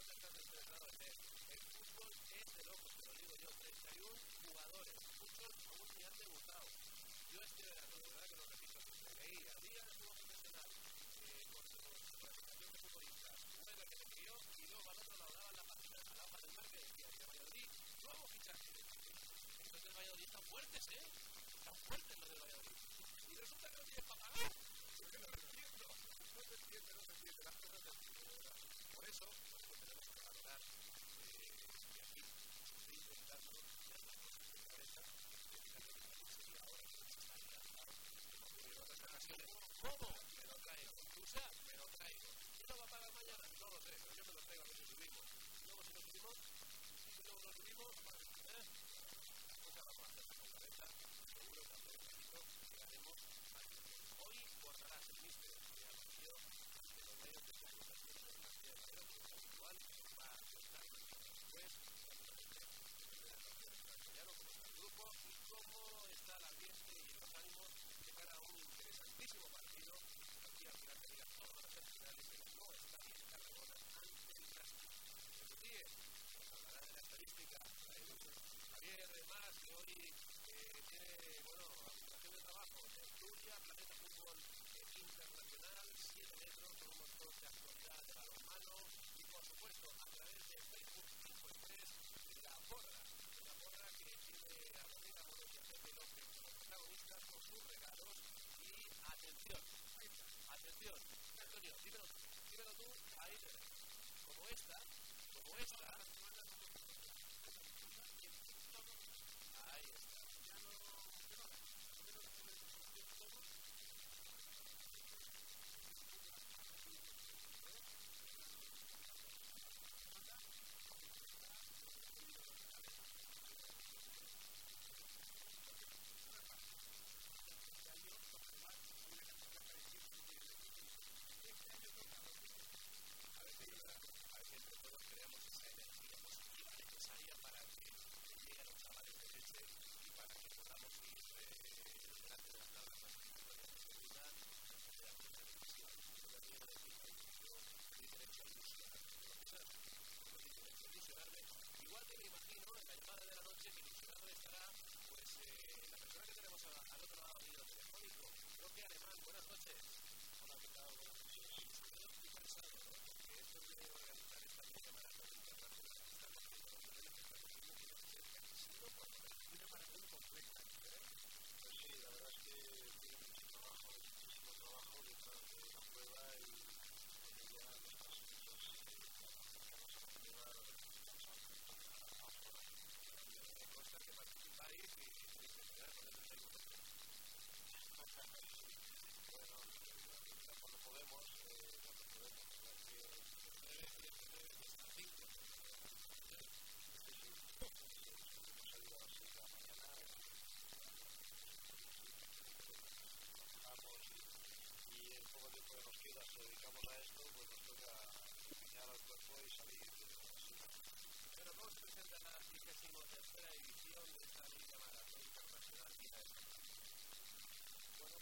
representantes federados de el fútbol es de locos, te lo digo yo, 31 jugadores, muchos aún ni han debutado. Yo este verano, de verdad que no repito, me leía, liga de fútbol profesional, eh, con su representación de futbolistas, huelga que se crió y luego al otro lado daban la partida, al lado del mar que decía, el Valladolid, nuevo fichaje. Entonces el Valladolid están fuertes, ¿eh?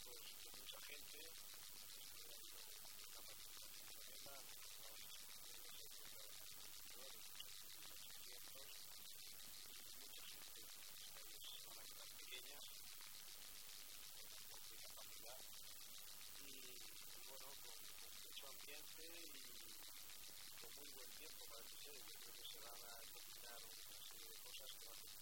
pues mucha gente muy buen tiempo para el. Yo creo que se van a combinar una serie de cosas que van a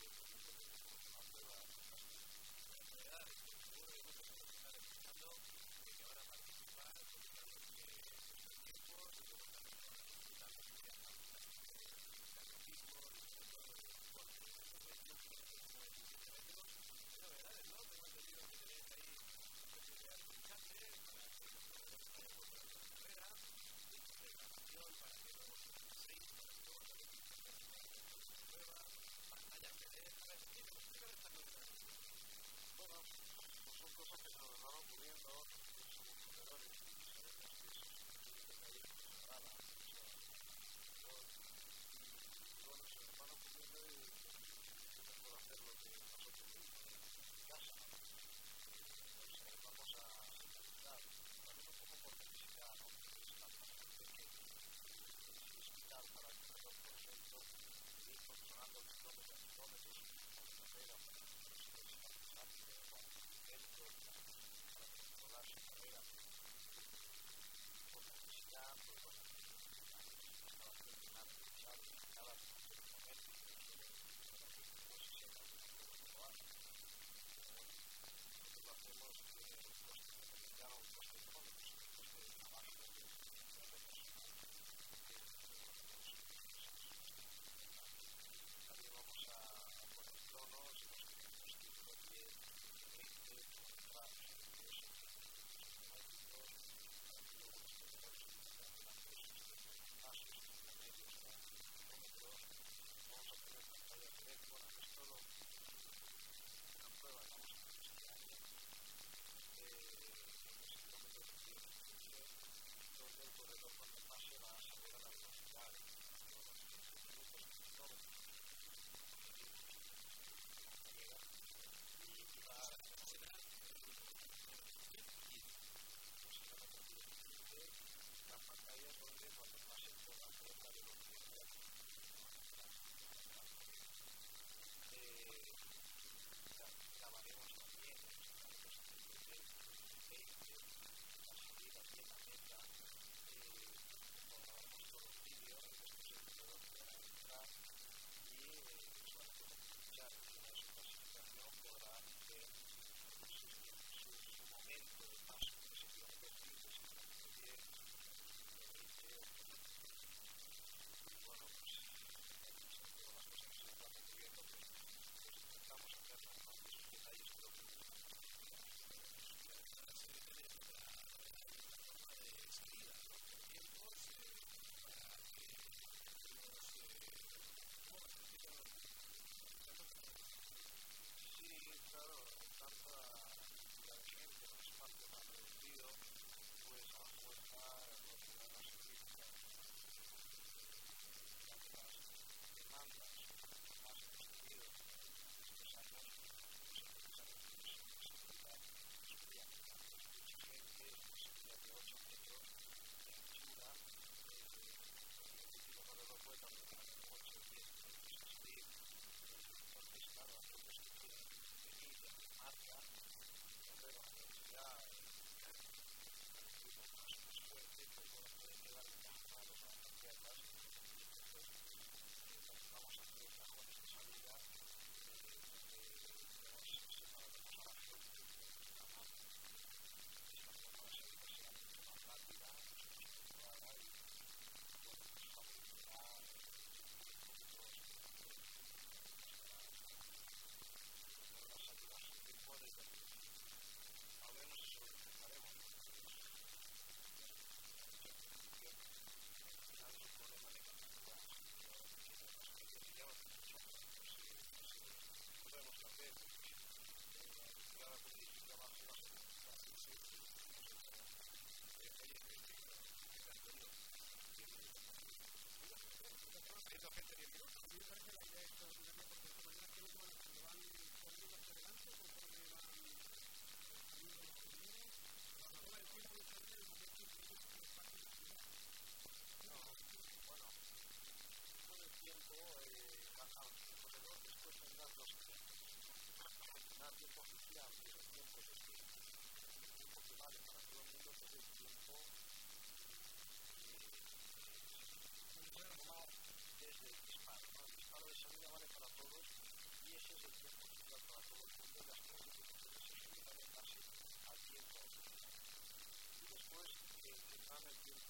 vale para todos y ese es el punto central para todo el mundo las cosas que ustedes se deben en base al tiempo. Y después, eh, tendrán el tiempo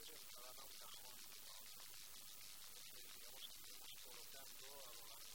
eso está dando un cajón. Entonces, digamos, estamos colocando a lo largo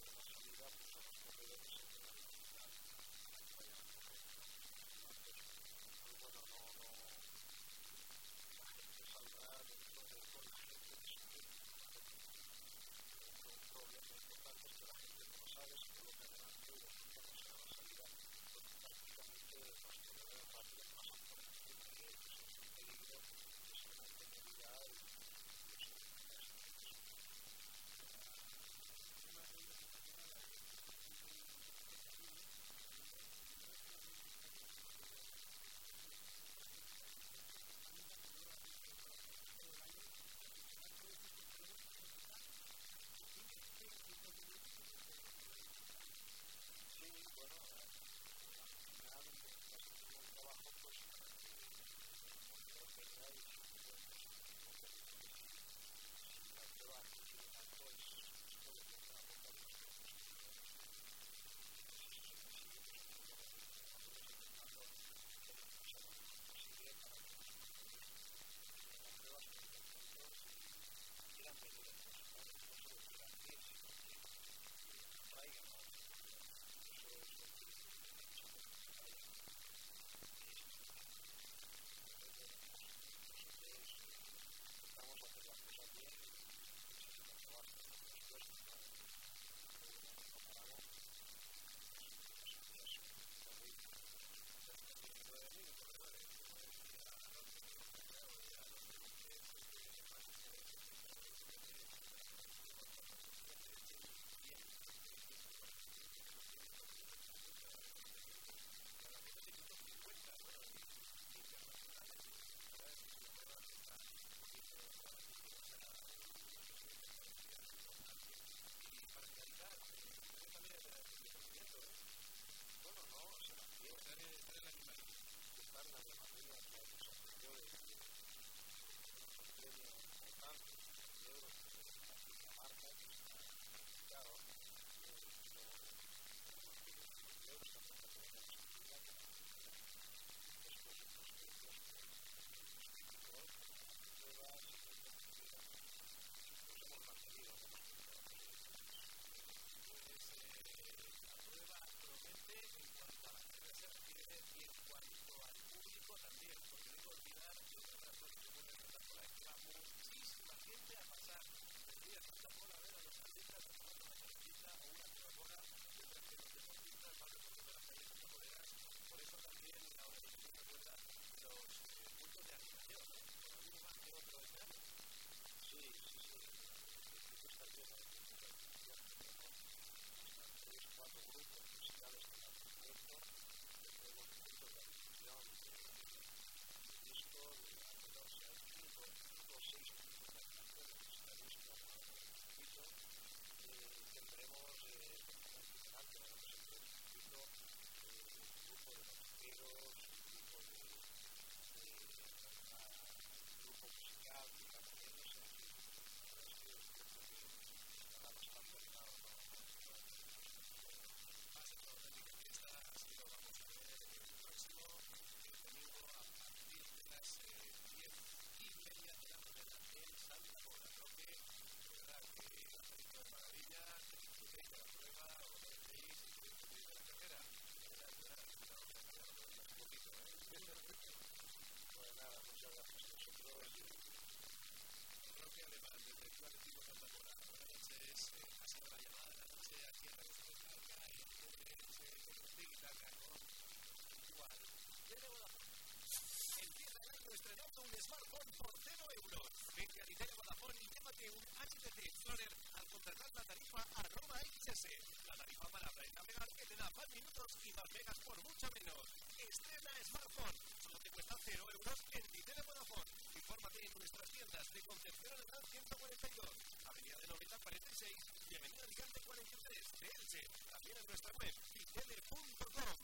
12. La tarifa para Brenda Megar que te da más minutos y más megas por mucho menos. Estrena Smartphone. Solo te cuesta 0 euros en Titele Vodafone. Infórmate en nuestras tiendas de Concepción Alemán 142, Avenida de Novedad 46 y Avenida Alicante 43 de Elche. También en nuestra web titele.com.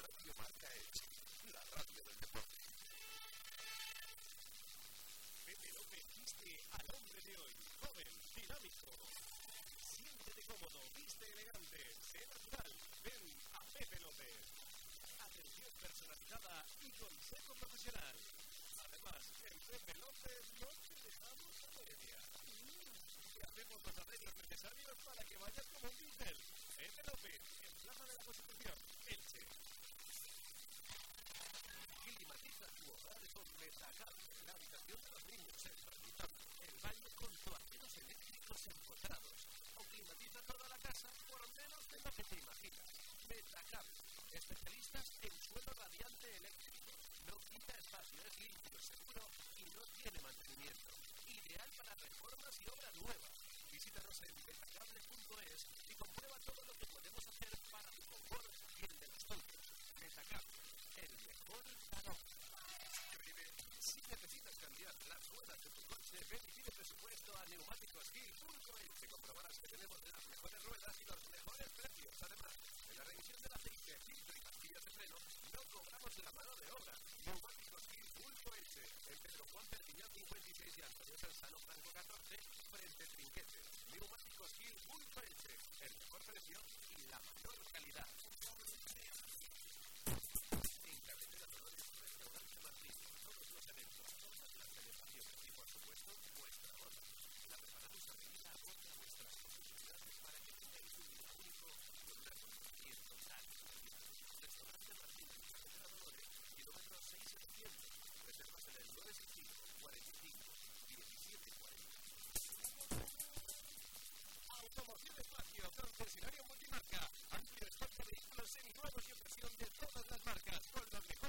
Radio Marca es cómodo, viste elegante, sé natural. Ven a Pepe López. Atención personalizada y consejo profesional. Además, en Pepe López no te dejamos a media. Te hacemos los arreglos necesarios para que vayas como un pincel. Pepe López, en Plaza de la Constitución, Elche. Climatiza tu hogar con Metacar, la habitación de los niños, el el baño con tu activos eléctricos en especialistas en suelo radiante eléctrico. No quita espacio, es limpio, seguro y no tiene mantenimiento. Ideal para reformas y obras nuevas. Visítanos en betacable.es y comprueba todo lo que podemos hacer para tu confort y el de los tuyos. El mejor tarot. Si necesitas cambiar las ruedas de tu coche, ven y pide presupuesto a Neumáticos Gil. Te comprobarás que tenemos las mejores Yep. concesionario multimarca, amplio stock de vehículos seminuevos y opción de todas las marcas, con los mejores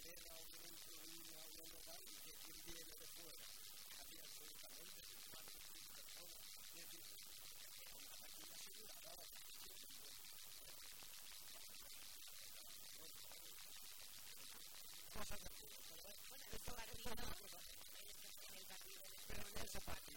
verla o de un ruina o de un lugar y que quien viene de fuera cambia absolutamente sus manos y sus personas. Y es decir, es una vacuna asegurada. Cosas de Bueno, esto va a ser una cosa. Pero en ese.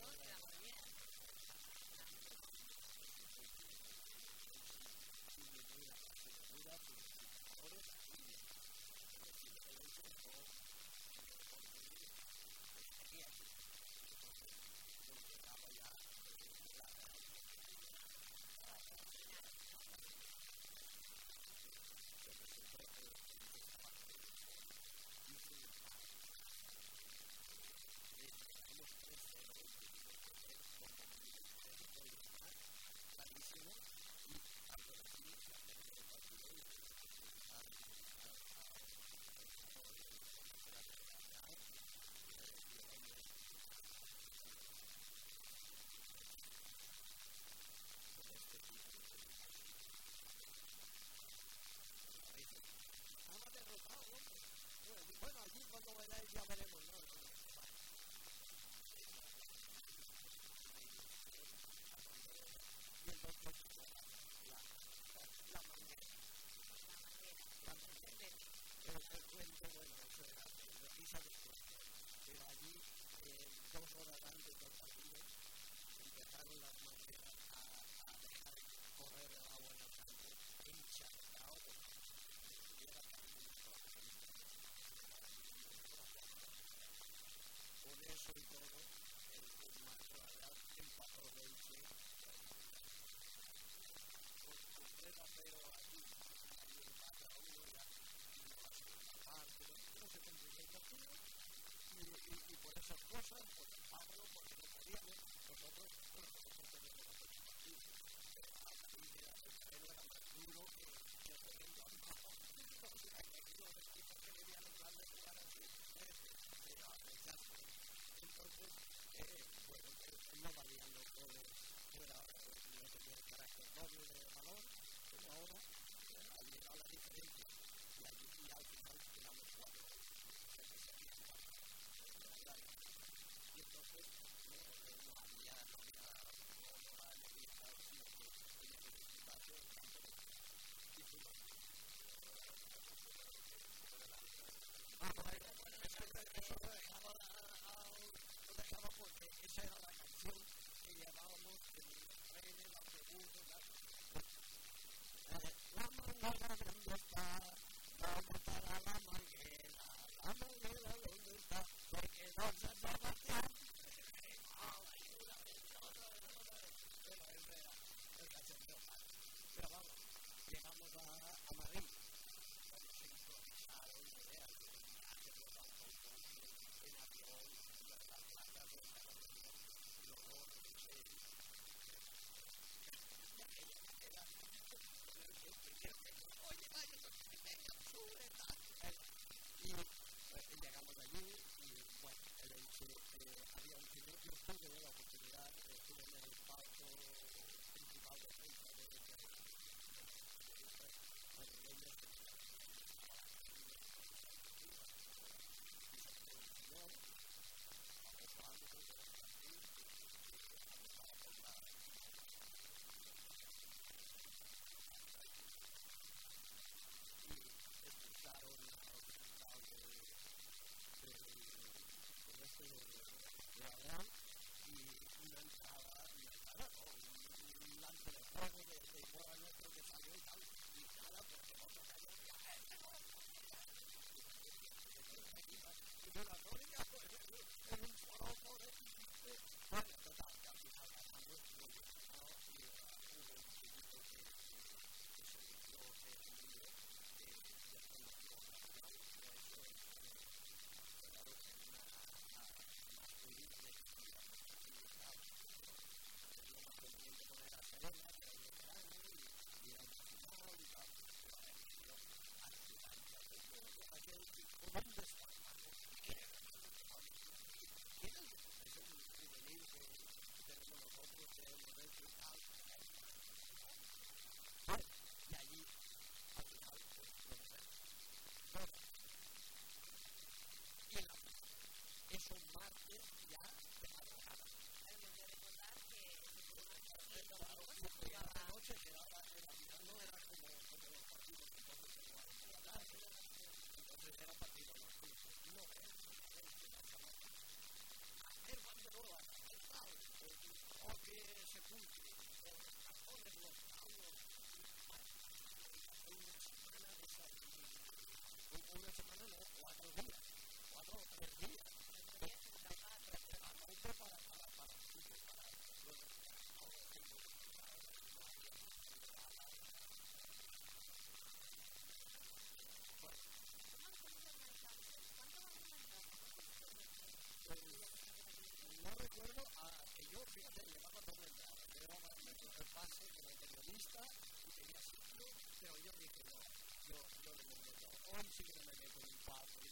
antes era periodista y tenía sitio, pero yo dije, no, yo, no me meto. Hoy sí que me meto en un par, yo,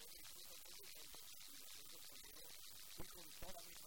yo disfruto mucho y me siento con toda mi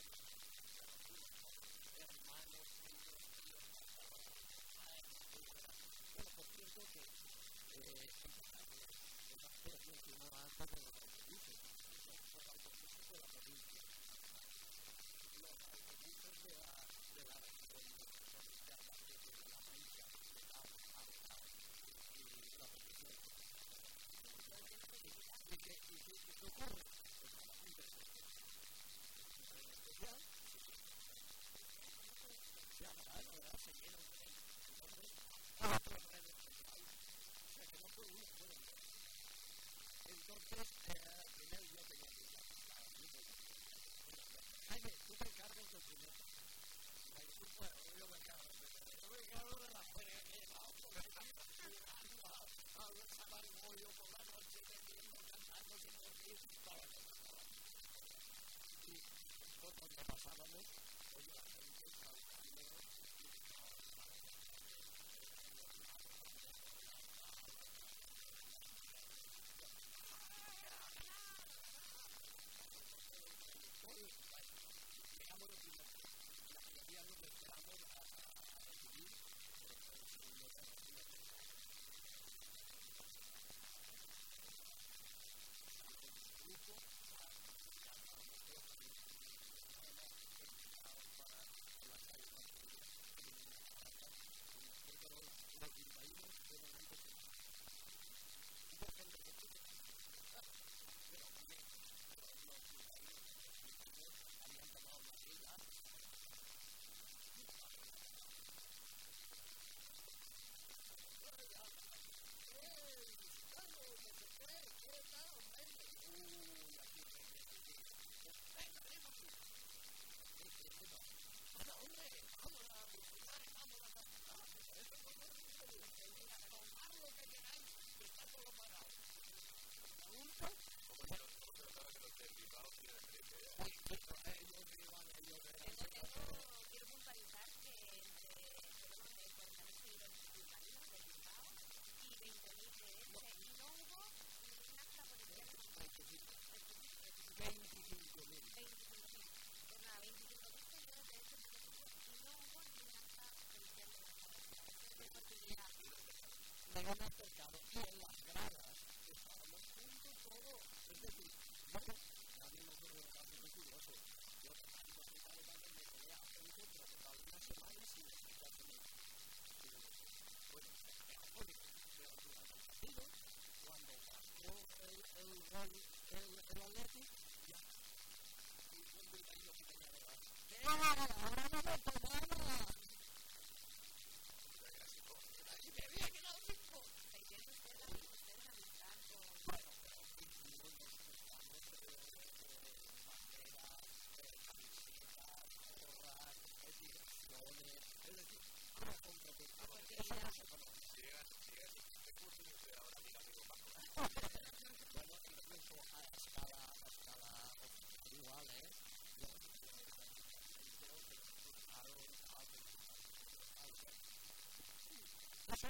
I have a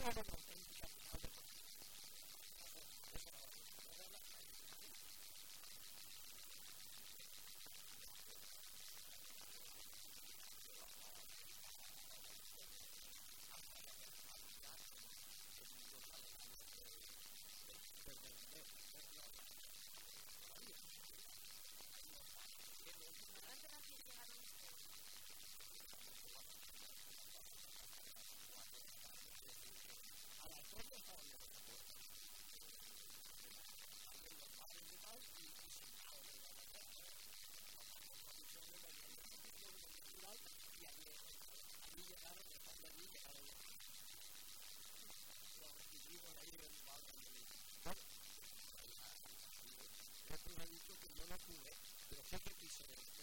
Thank you. to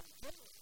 Again,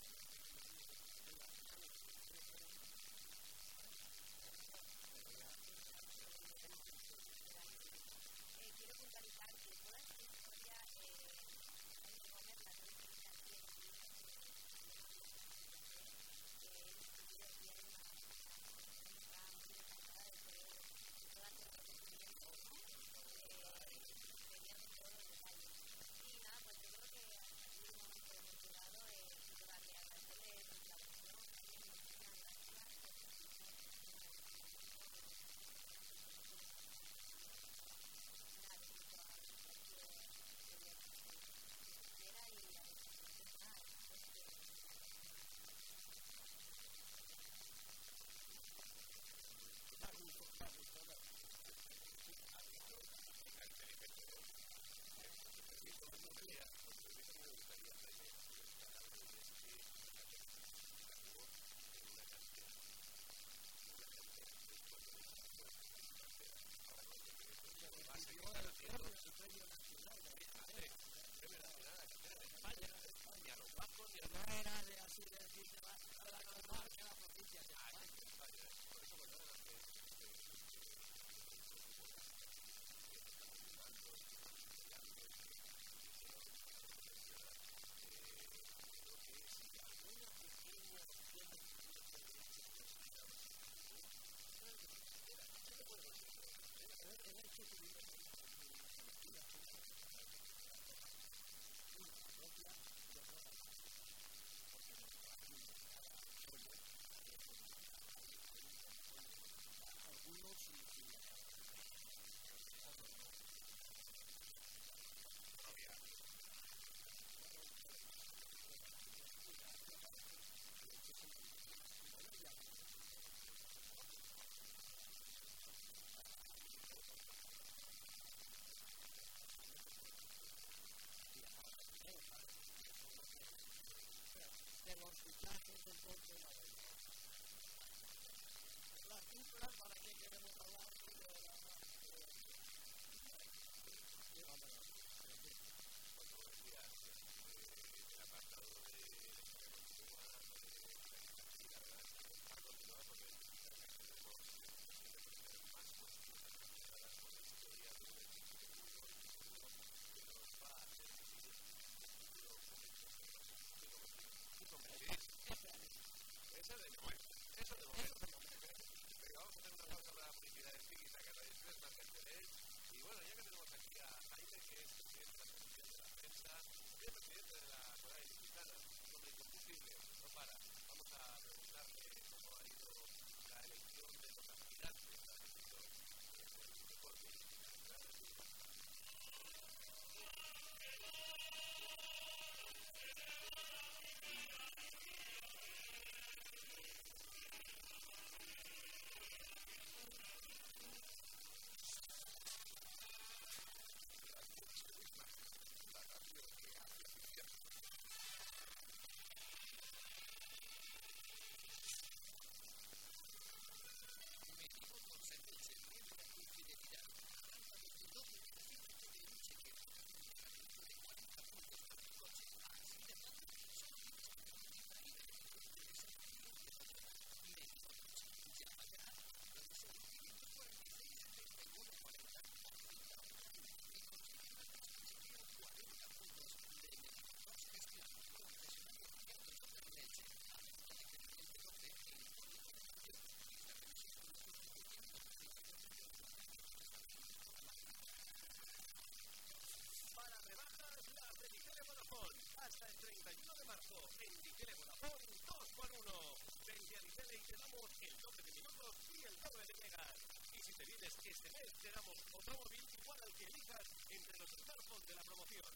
minutos. Vendicele Vodafone 2 por 1. Vende a Vitele y te damos el doble de minutos y el doble de megas. Y si te vienes este mes, te damos otro móvil igual al que elijas entre los smartphones de la promoción.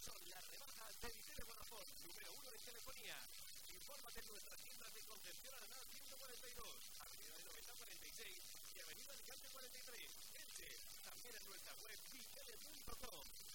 Son las rebajas de Vitele Vodafone, número 1 en telefonía. Infórmate en nuestras tiendas de Concepción Arenal 142, Avenida del 9046 y Avenida Alicante 43, Elche. También en nuestra web vitele.com.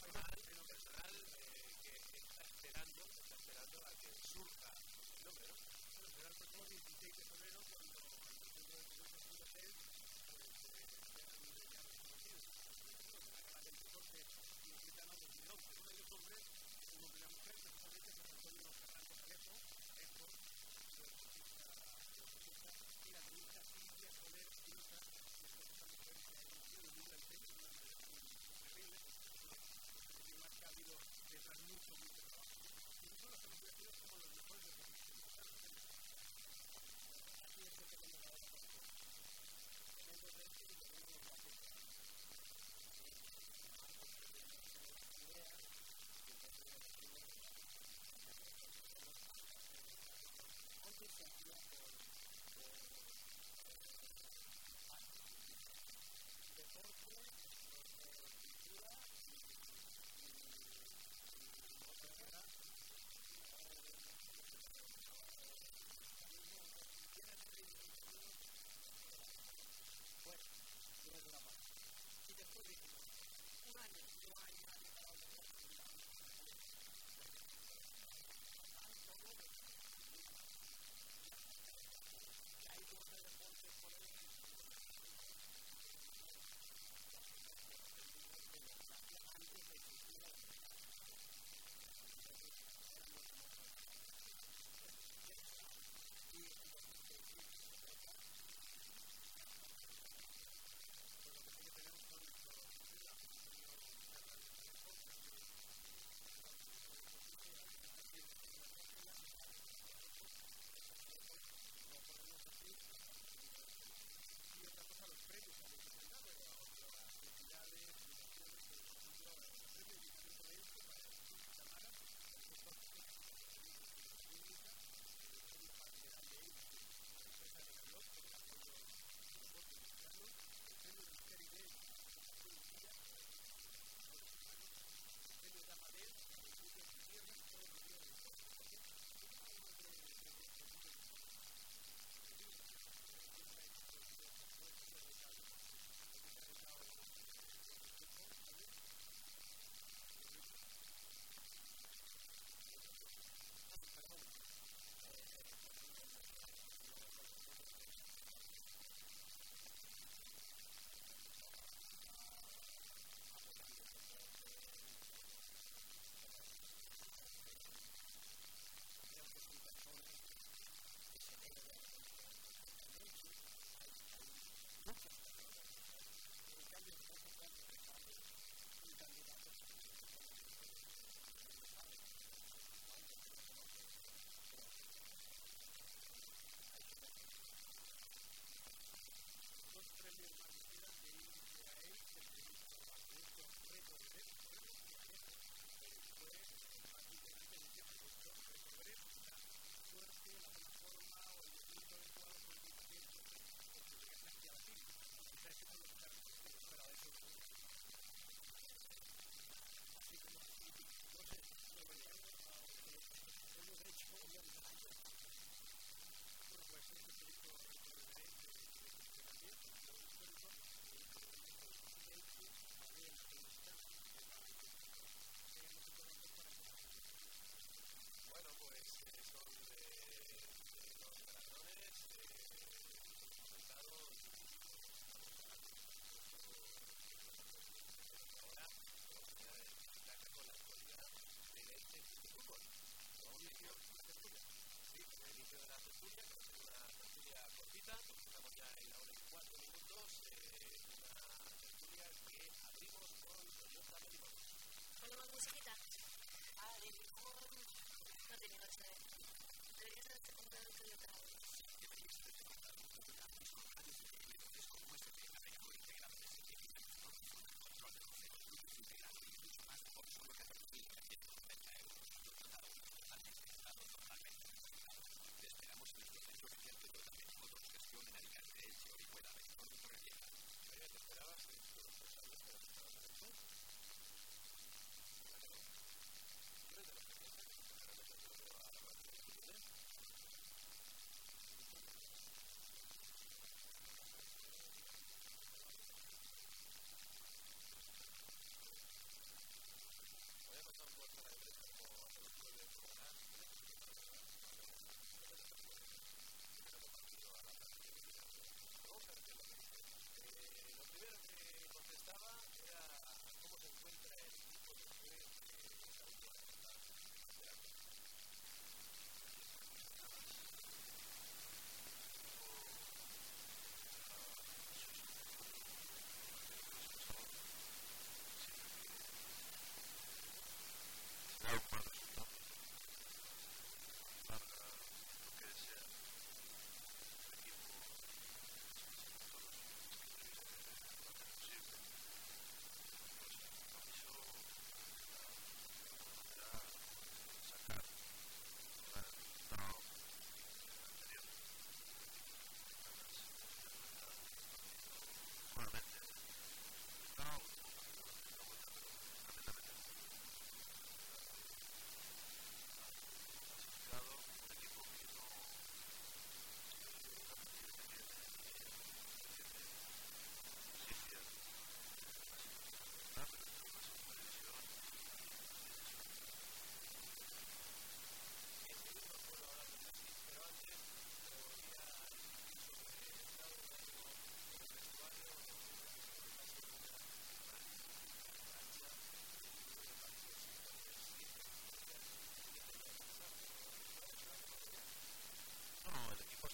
personal, en personal que está esperando, esperando a que surja el ¿no?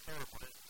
Son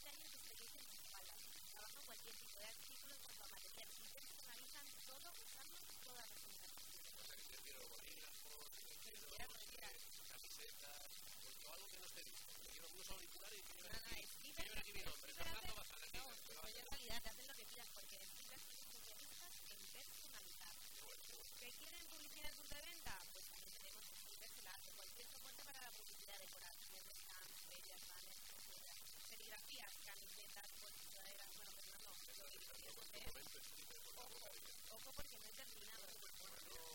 diarios escribís en espaldas, trabajan cualquier tipo de artículo en cuanto a amanecer. Ustedes analizan todo usando todas las comunicaciones. O sea, que yo quiero bolígrafos, yo quiero camisetas, pues algo que no esté listo. Yo quiero unos auriculares y quiero... No, no, es Ojo, porque no he terminado.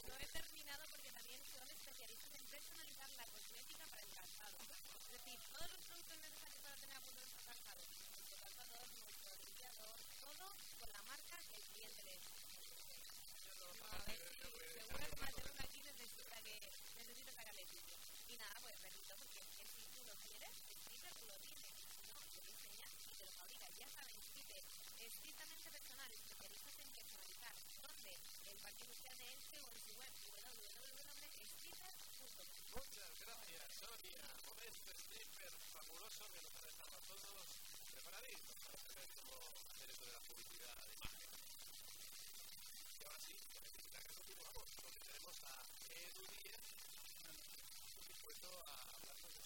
No he terminado porque también son especialistas en personalizar la cosmética para el calzado. Es decir, todos los productos necesarios para tener a punto nuestro calzado. Nuestro calzador, nuestro limpiador, todo con la marca que el cliente le es. No, a ver si seguro que Mateo aquí necesita que, necesita sacarle título. Y nada, pues perrito, porque si tú lo quieres, el título lo tienes. No, te lo enseñas y te lo fabricas. Ya sabes personal y en personalizar, donde el partido de Elche o en Muchas gracias, Sonia. Momento sniper fabuloso que nos ha dejado a todos preparaditos para saber cómo hacer esto de la publicidad de imagen. Y ahora sí, necesita que continuamos porque tenemos a Edu dispuesto a hablar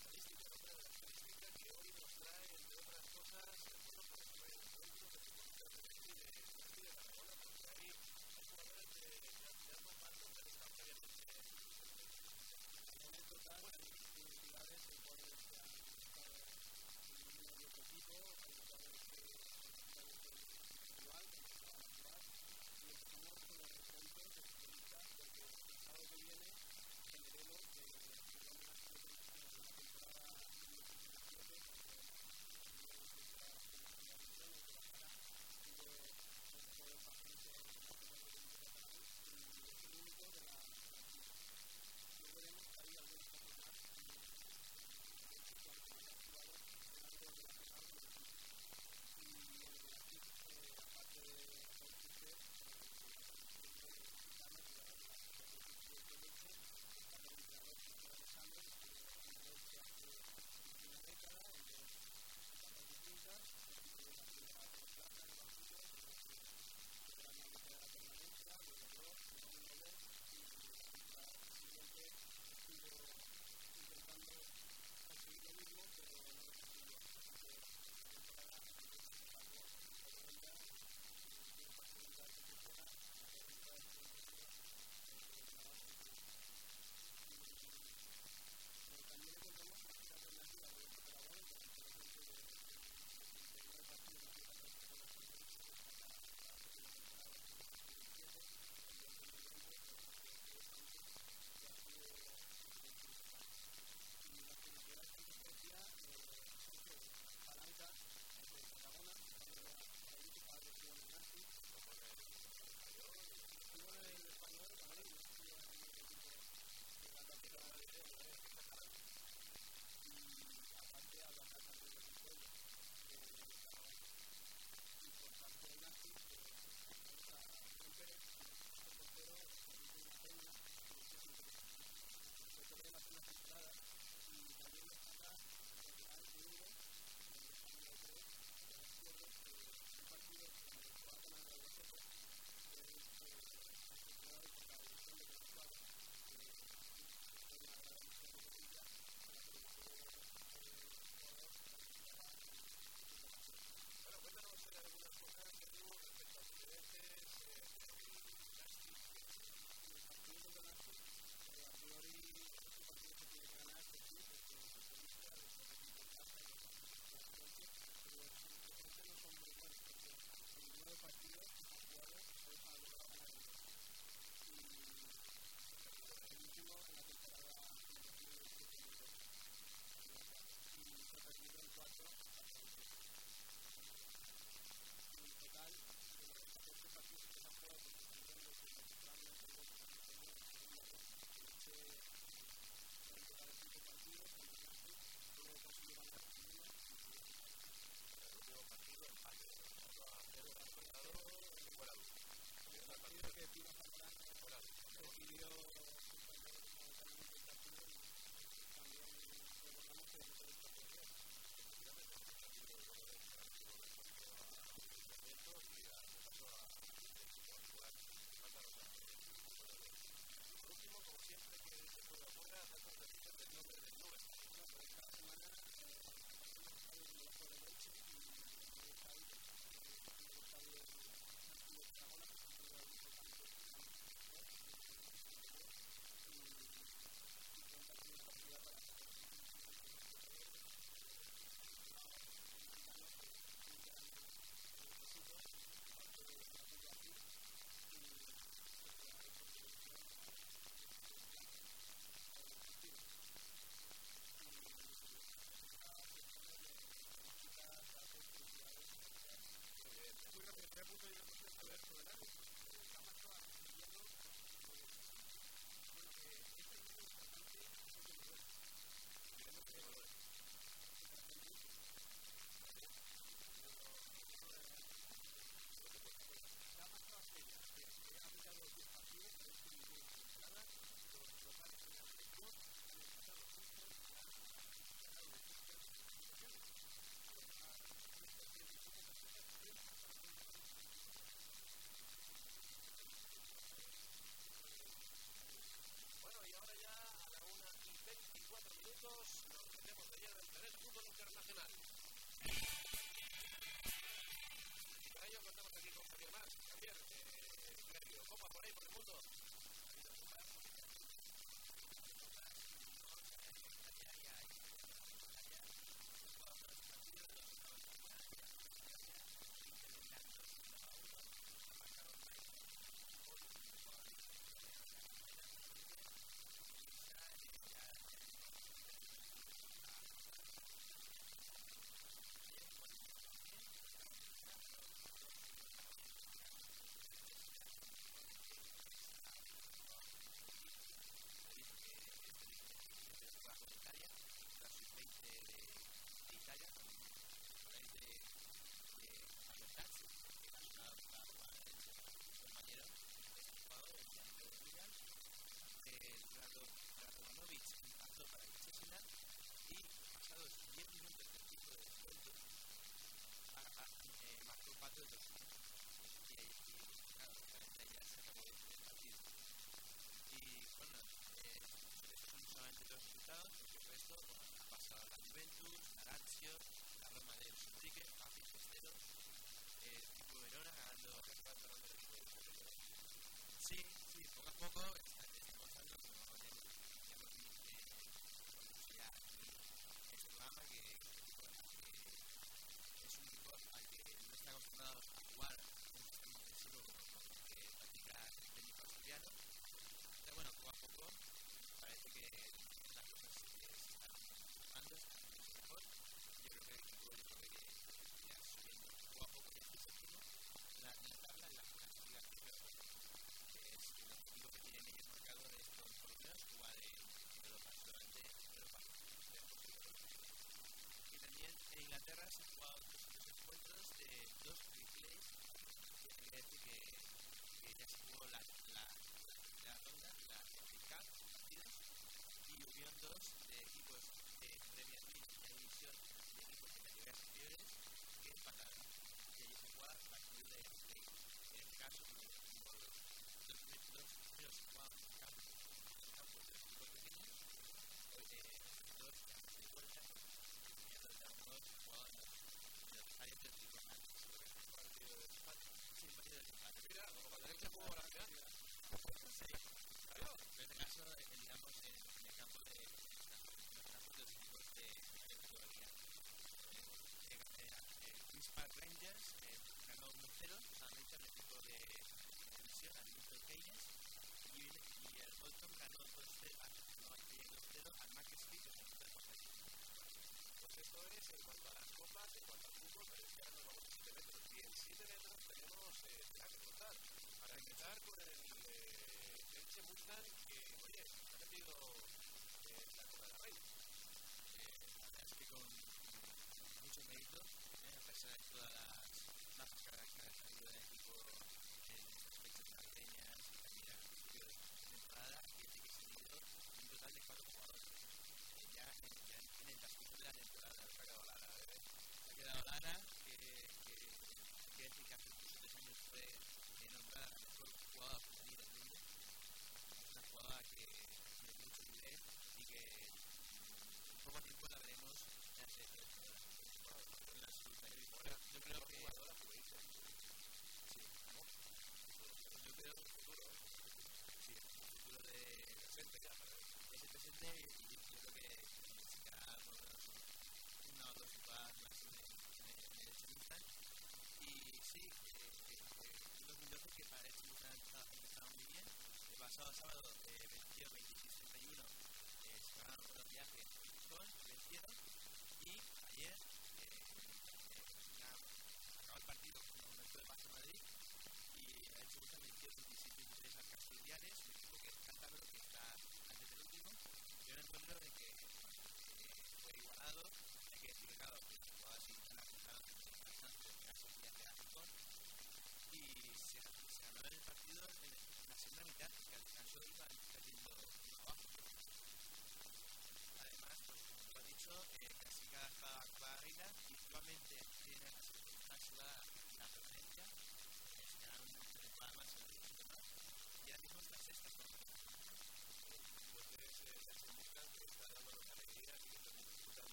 sí,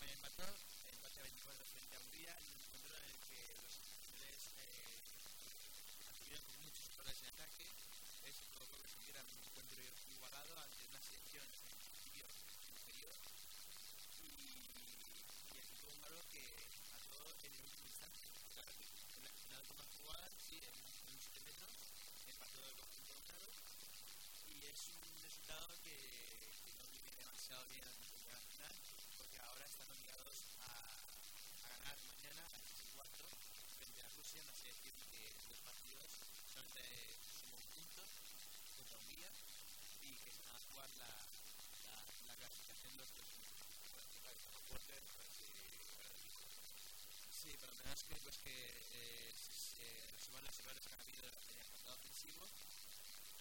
me empató, empate 24 frente a Hungría y un encuentro en el que los españoles tuvieron muchos errores en ataque. Eso todo que se tuvieran un encuentro igualado ante una selección inferior. inferior. Y, y el equipo húngaro que mató en el último instante. Claro, En la final con jugadas, sí, en un 7 metros, empató el conjunto húngaro. Y es un resultado que, que no viene demasiado bien Sí, pero me da que pues que eh, se resuelvan las en el apartado ofensivo,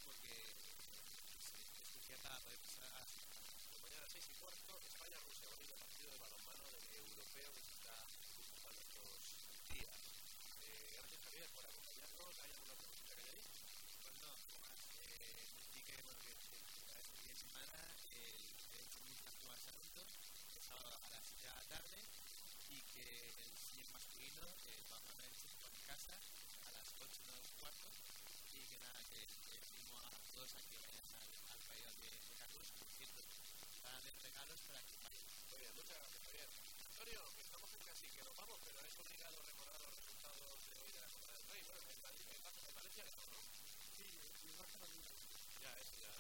porque eh, izquierda pasar a. Mañana 6 y cuarto, España-Rusia, bonito partido de balonmano del europeo que el cine masculino eh, va a pasar este por mi casa a las 8 menos cuarto y que nada, que, animo a todos a que vayan al, al pabellón de, de Carlos, por cierto, para darles regalos para que vayan. Muy bien, muchas gracias, Javier. Antonio, que estamos en casi que nos vamos, pero es obligado recordar los resultados de hoy de la Copa del Rey. Bueno, en Valencia, en Valencia ganó, ¿no? Sí, en Valencia Ya, eso ya.